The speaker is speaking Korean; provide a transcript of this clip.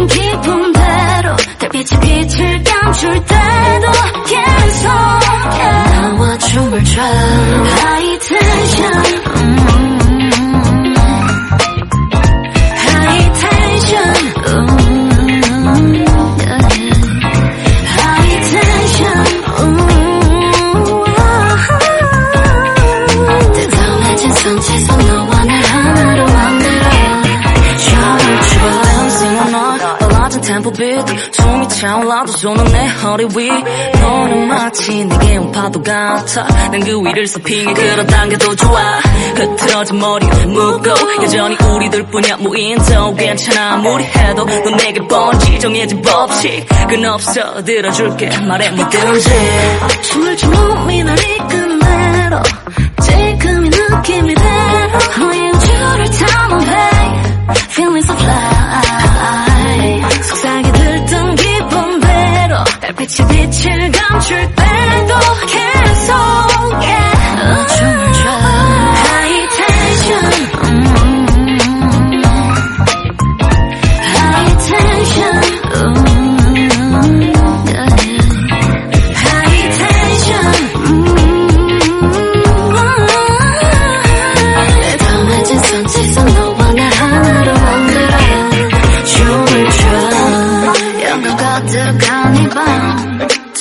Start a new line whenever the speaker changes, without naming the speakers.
들뜬 기분대로 달빛이 빛을 감출 때도 계속. 나와 춤을 춰. High tension. 음, High
비트 숨이 차올라도 손은 내 허리 위. 너는 마치 내게 온 파도 같아. 난 그 위를 서핑해 끌어당겨도 좋아. 흐트러진 머리 묶고 여전히 우리들 뿐이야. 무인도 괜찮아. 무리해도 넌 내게 번지 정해진 법칙 끈 없어 들어줄게. 말해 뭐든지